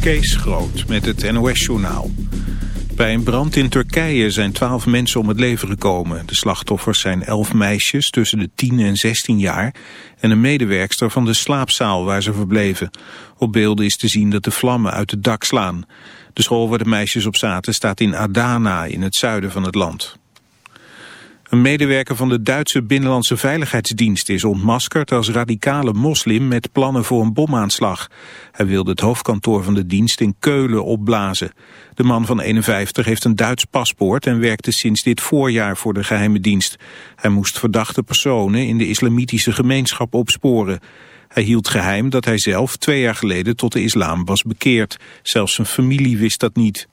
Kees Groot met het NOS-journaal. Bij een brand in Turkije zijn twaalf mensen om het leven gekomen. De slachtoffers zijn elf meisjes tussen de 10 en 16 jaar... en een medewerkster van de slaapzaal waar ze verbleven. Op beelden is te zien dat de vlammen uit het dak slaan. De school waar de meisjes op zaten staat in Adana in het zuiden van het land. Een medewerker van de Duitse Binnenlandse Veiligheidsdienst is ontmaskerd als radicale moslim met plannen voor een bomaanslag. Hij wilde het hoofdkantoor van de dienst in Keulen opblazen. De man van 51 heeft een Duits paspoort en werkte sinds dit voorjaar voor de geheime dienst. Hij moest verdachte personen in de islamitische gemeenschap opsporen. Hij hield geheim dat hij zelf twee jaar geleden tot de islam was bekeerd. Zelfs zijn familie wist dat niet.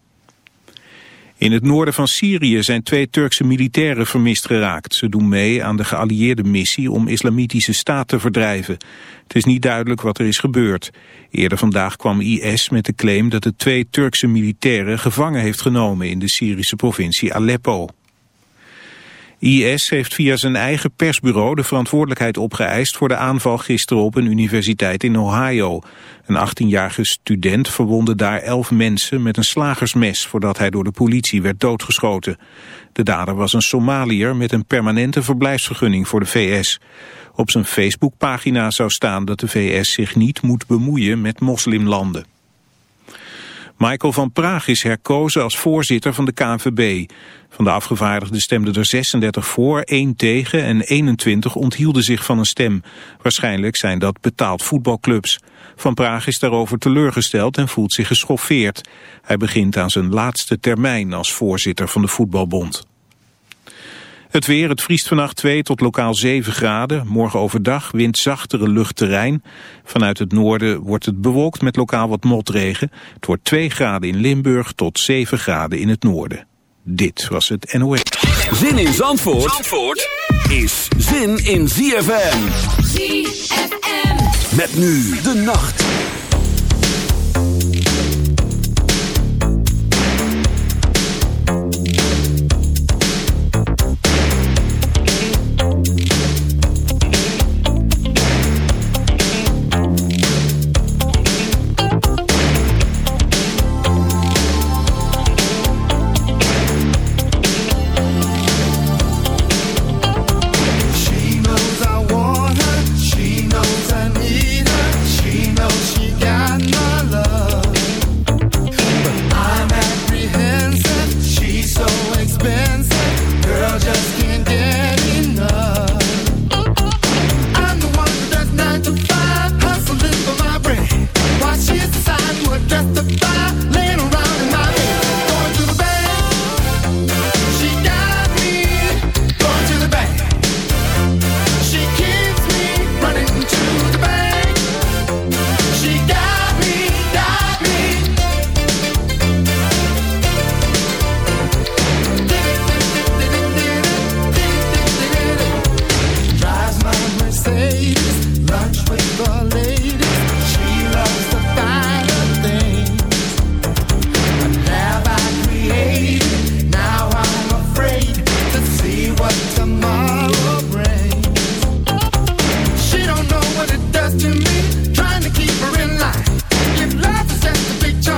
In het noorden van Syrië zijn twee Turkse militairen vermist geraakt. Ze doen mee aan de geallieerde missie om islamitische staat te verdrijven. Het is niet duidelijk wat er is gebeurd. Eerder vandaag kwam IS met de claim dat het twee Turkse militairen gevangen heeft genomen in de Syrische provincie Aleppo. IS heeft via zijn eigen persbureau de verantwoordelijkheid opgeëist voor de aanval gisteren op een universiteit in Ohio. Een 18-jarige student verwonde daar elf mensen met een slagersmes voordat hij door de politie werd doodgeschoten. De dader was een Somaliër met een permanente verblijfsvergunning voor de VS. Op zijn Facebookpagina zou staan dat de VS zich niet moet bemoeien met moslimlanden. Michael van Praag is herkozen als voorzitter van de KNVB. Van de afgevaardigden stemden er 36 voor, 1 tegen en 21 onthielden zich van een stem. Waarschijnlijk zijn dat betaald voetbalclubs. Van Praag is daarover teleurgesteld en voelt zich geschoffeerd. Hij begint aan zijn laatste termijn als voorzitter van de voetbalbond. Het weer, het vriest vannacht 2 tot lokaal 7 graden. Morgen overdag windzachtere luchtterrein. Vanuit het noorden wordt het bewolkt met lokaal wat motregen. Het wordt 2 graden in Limburg tot 7 graden in het noorden. Dit was het NOS. Zin in Zandvoort, Zandvoort is zin in ZFM. ZFM. Met nu de nacht.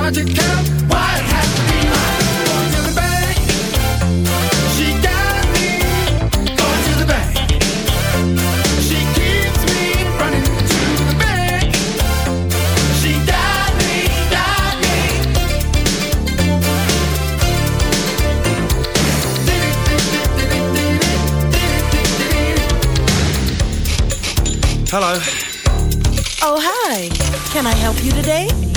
project out. Why?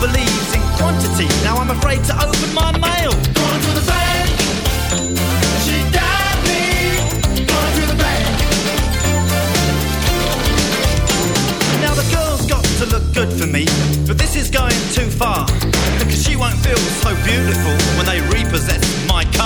believes in quantity. Now I'm afraid to open my mail. Going to the bank. She died me. Going to the bank. Now the girl's got to look good for me, but this is going too far. Because she won't feel so beautiful when they repossess my car.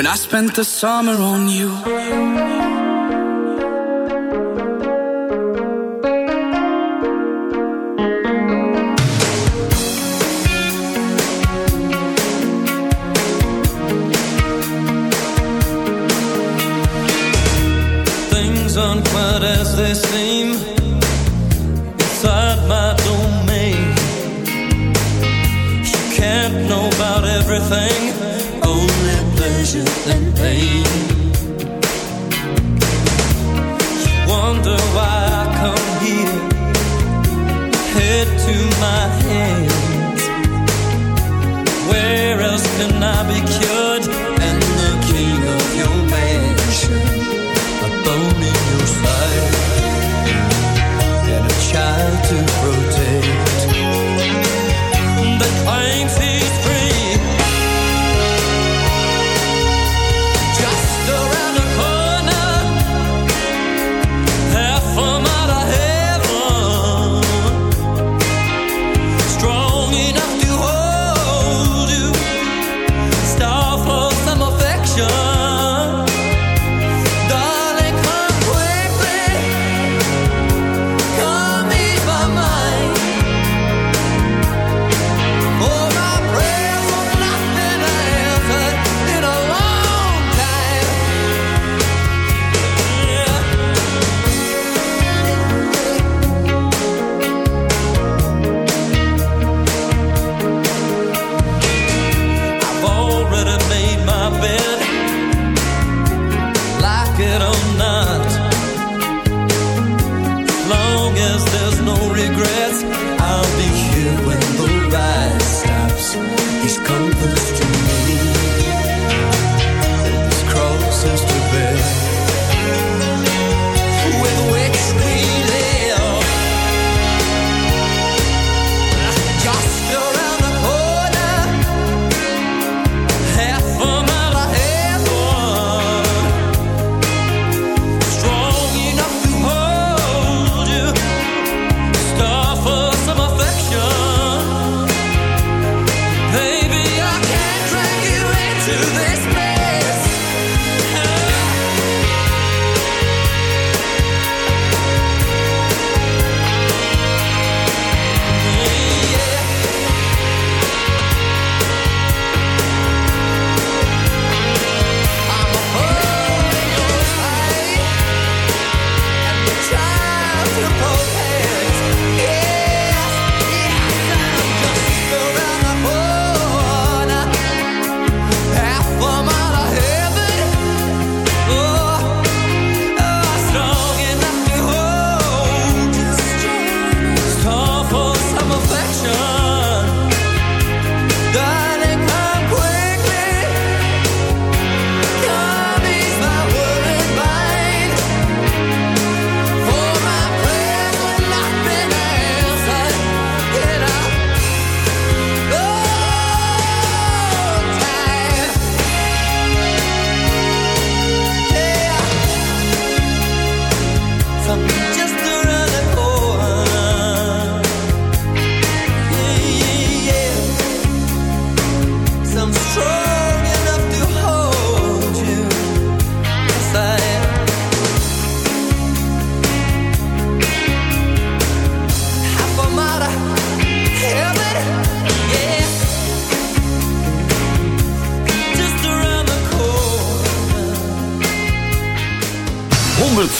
When I spent the summer on you. Things aren't quite as they seem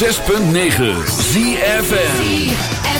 106.9 ZFN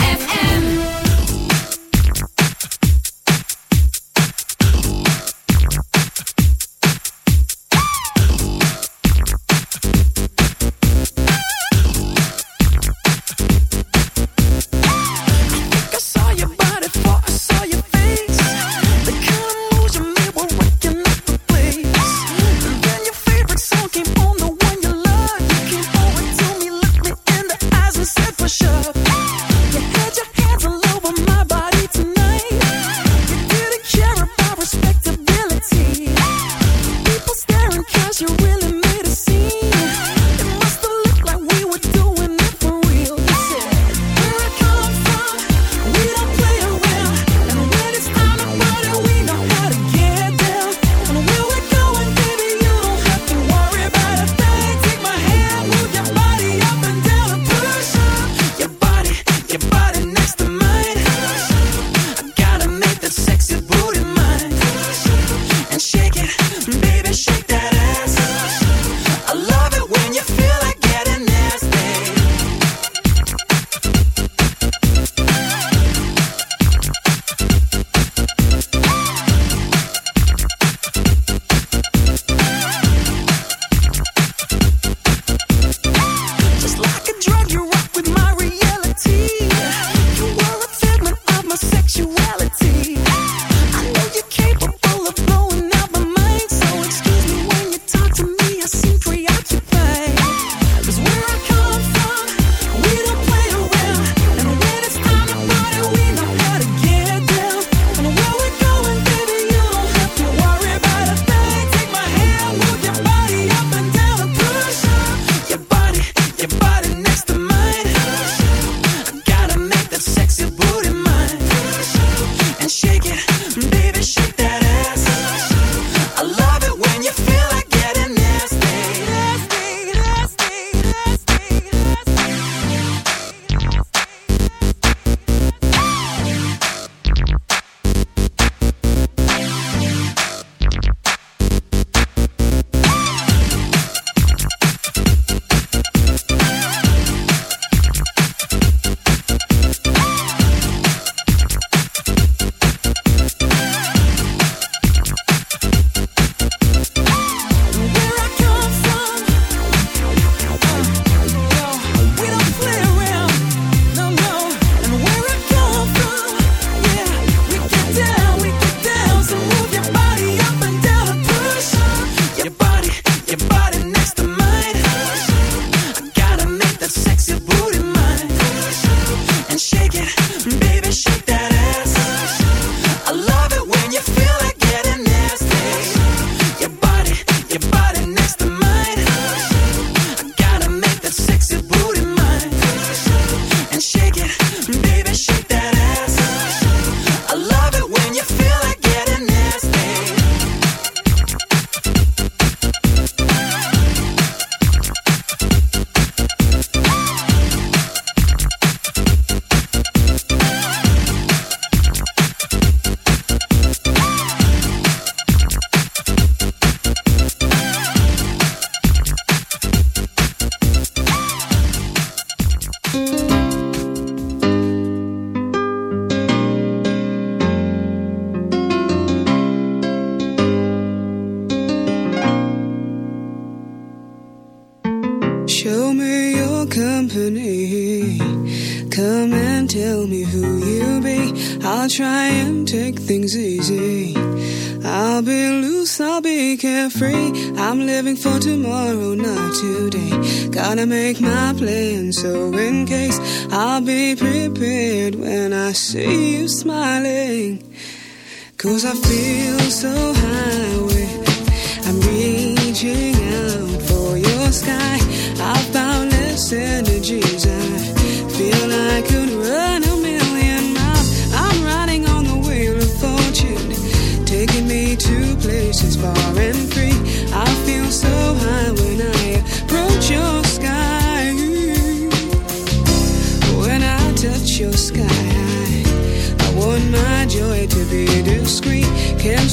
I feel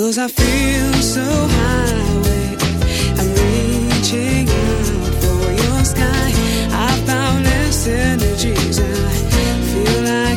Cause I feel so high, I'm reaching out for your sky. I found boundless energies, and I feel like.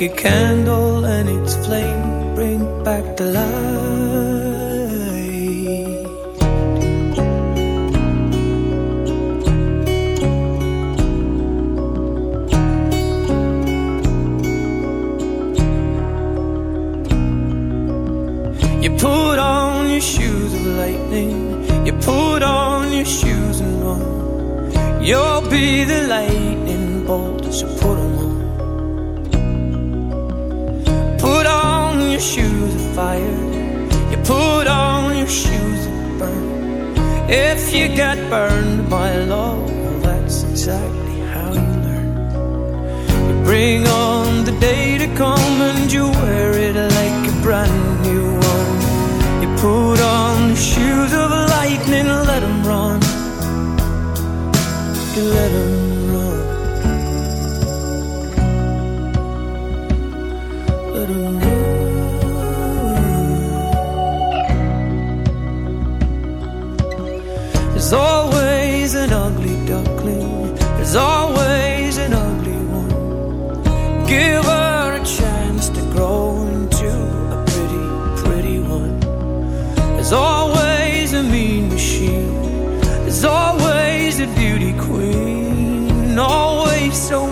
like it can. Learned my love. That's exactly how you learn. You bring on the day to come and you wear it like a brand new one. You put on the shoes of lightning and let them run. You let them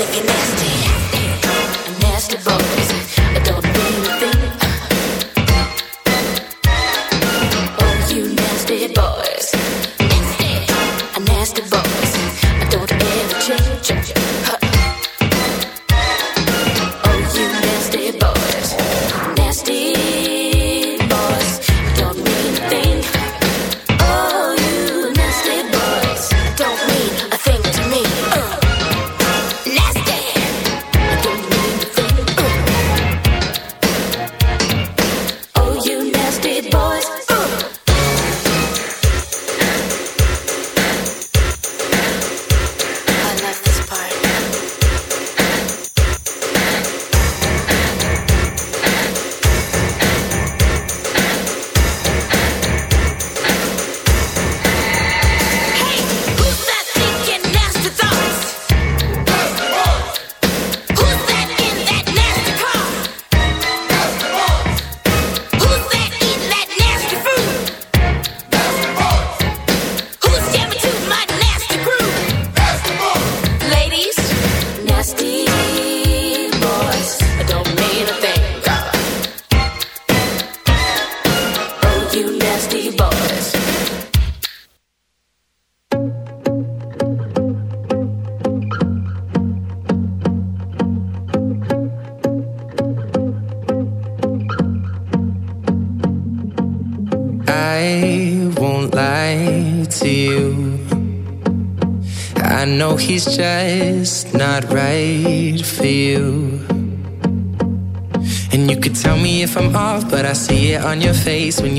if nasty. Nasty boys.